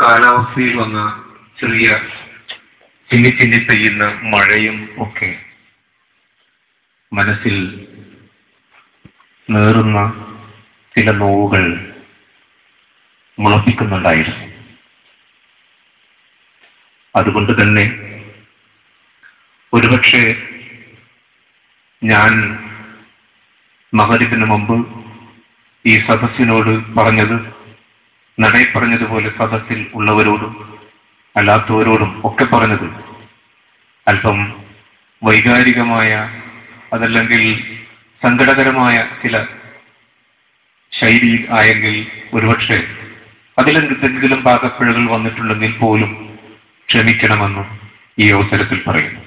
കാലാവസ്ഥയിൽ വന്ന ചെറിയ ചിന്നി ചിന്നി പെയ്യുന്ന മഴയും ഒക്കെ മനസ്സിൽ നേറുന്ന ചില നോവുകൾ മുളപ്പിക്കുന്നുണ്ടായിരുന്നു. അതുകൊണ്ട് തന്നെ ഒരുപക്ഷെ ഞാൻ മകരിപ്പിന് മുമ്പ് ഈ സദസ്സിനോട് പറഞ്ഞത് നടയിൽ പറഞ്ഞതുപോലെ സദസ്സിൽ ഉള്ളവരോടും അല്ലാത്തവരോടും ഒക്കെ പറഞ്ഞത് അല്പം വൈകാരികമായ അതല്ലെങ്കിൽ സങ്കടകരമായ ചില ശൈലി ആയെങ്കിൽ ഒരുപക്ഷെ അതിലെന്തെങ്കിലും പാകപ്പിഴകൾ വന്നിട്ടുണ്ടെങ്കിൽ പോലും ക്ഷമിക്കണമെന്ന് ഈ അവസരത്തിൽ പറയുന്നു.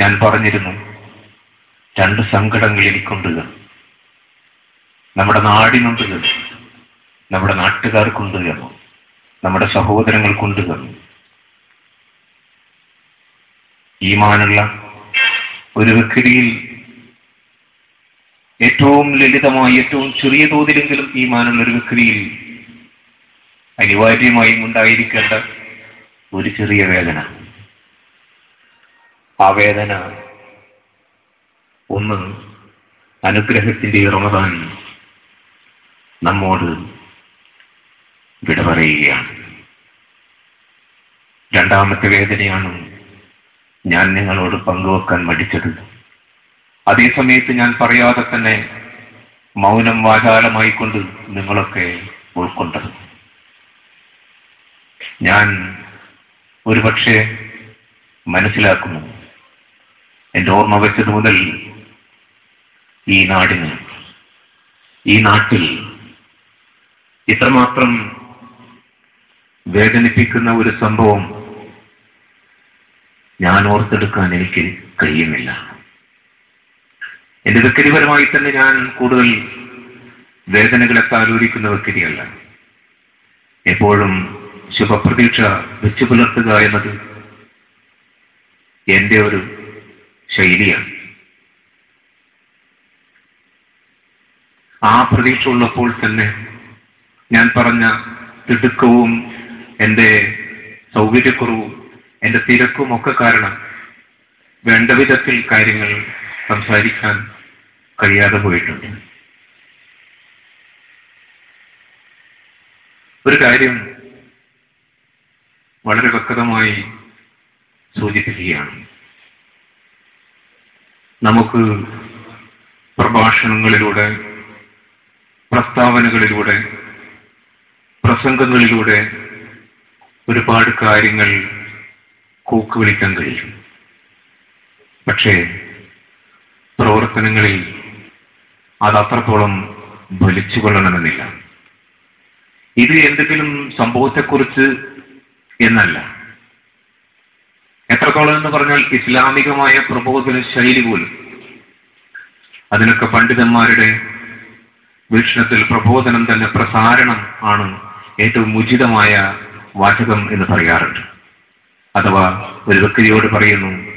ഞാൻ പറഞ്ഞിരുന്നു രണ്ട് സങ്കടങ്ങൾ എനിക്കുണ്ട്. നമ്മുടെ നാടിനുണ്ട്. നമ്മുടെ നാട്ടുകാർക്കുണ്ട് എന്ന് നമ്മുടെ സഹോദരങ്ങൾക്കുണ്ട് എന്ന് ഈമാനുള്ള ഒരു വ്യക്തിയിൽ ഏറ്റവും ലളിതമായി ഏറ്റവും ചെറിയ തോതിലെങ്കിലും ഈമാനുള്ള ഒരു വ്യക്തിയിൽ അനിവാര്യമായും ഉണ്ടായിരിക്കേണ്ട ഒരു ചെറിയ വേദന. ആ വേദന ഒന്ന് അനുഗ്രഹത്തിന്റെ റമദാൻ നമ്മോട് വിട പറയുകയാണ് രണ്ടാമത്തെ വേദനയാണ് ഞാൻ നിങ്ങളോട് പങ്കുവെക്കാൻ മടിച്ചത്. അതേ സമയത്ത് ഞാൻ പറയാതെ തന്നെ മൗനം വാചാലമായിക്കൊണ്ട് നിങ്ങളൊക്കെ ഉൾക്കൊണ്ടത്. ഞാൻ ഒരുപക്ഷെ മനസ്സിലാക്കുന്നു. എന്റെ ഓർമ്മ വെച്ചത് മുതൽ ഈ നാടിന് ഈ നാട്ടിൽ ഇത്രമാത്രം വേദനിപ്പിക്കുന്ന ഒരു സംഭവം ഞാൻ ഓർത്തെടുക്കാൻ എനിക്ക് കഴിയുന്നില്ല. എന്റെ വ്യക്തിപരമായി തന്നെ ഞാൻ കൂടുതൽ വേദനകളെ താലോലിക്കുന്ന വ്യക്തിയല്ല. എപ്പോഴും ശുഭപ്രതീക്ഷ വെച്ചു പുലർത്തുക എന്നത് എന്റെ ഒരു ശൈലിയാണ്. ആ പ്രതീക്ഷ ഉള്ളപ്പോൾ തന്നെ ഞാൻ പറഞ്ഞ തിടുക്കവും എന്റെ സൗകര്യക്കുറവും എന്റെ തിരക്കും ഒക്കെ കാരണം വേണ്ട വിധത്തിൽ കാര്യങ്ങൾ സംസാരിക്കാൻ കഴിയാതെ പോയിട്ടുണ്ട്. ഒരു കാര്യം വളരെ വ്യക്തമായി സൂചിപ്പിക്കുകയാണ്. നമുക്ക് പ്രഭാഷണങ്ങളിലൂടെ പ്രസ്താവനകളിലൂടെ പ്രസംഗങ്ങളിലൂടെ ഒരുപാട് കാര്യങ്ങൾ കൂക്ക് വിളിക്കാൻ കഴിയും. പക്ഷേ പ്രവർത്തനങ്ങളിൽ അത് അത്രത്തോളം കൊള്ളണമെന്നില്ല ഇത് എന്തെങ്കിലും സംഭവത്തെക്കുറിച്ച് എന്നല്ല. എത്രത്തോളം എന്ന് പറഞ്ഞാൽ ഇസ്ലാമികമായ പ്രബോധന ശൈലി പോലും. അതിനൊക്കെ പണ്ഡിതന്മാരുടെ വീക്ഷണത്തിൽ പ്രബോധനം തന്നെ പ്രസാരണം ആണ് ഏറ്റവും ഉചിതമായ വാചകം എന്ന് പറയാറുണ്ട്. അഥവാ ഒരു വ്യക്തിയോട് പറയുന്നു